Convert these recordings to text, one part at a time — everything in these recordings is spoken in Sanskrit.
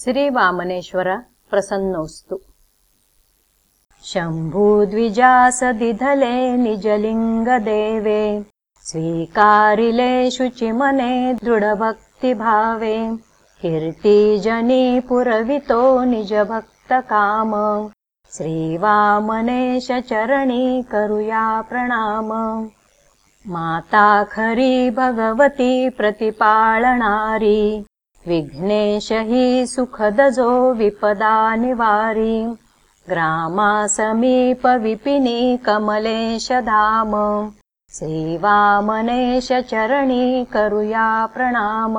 श्रीवामनेश्वर प्रसन्नोऽस्तु। शम्भुद्विजासदिधले निजलिङ्गदेवे स्वीकारिले शुचिमने दृढभक्तिभावे कीर्तिजनी पुरवितो निजभक्तकाम श्रीवामनेश चरणी करुया प्रणाम। माता खरी भगवती प्रतिपालनारी विघ्नेश हि सुखदजो विपदा निवारी। ग्रामा समीप विपिनी कमलेश धाम। श्रीवामनेश चरणी करुया प्रणाम।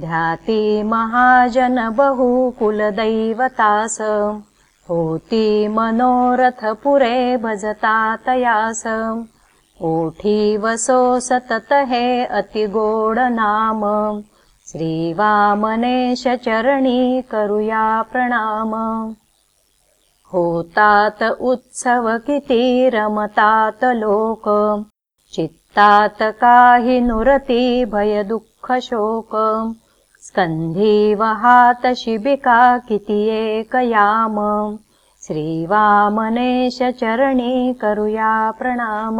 ध्याति महाजन बहु कुलदैवतास होती मनोरथपुरे भजता तयास। ओठी वसो सतत हे अतिगोड नाम श्रीवामनेश चरणी करुया प्रणाम। होतात उत्सव किती रमतात लोक। चित्तात काही नुरती भय दुःख शोक। स्कन्धी वहात शिबिका किती एक याम। श्रीवामनेश चरणी करुया प्रणाम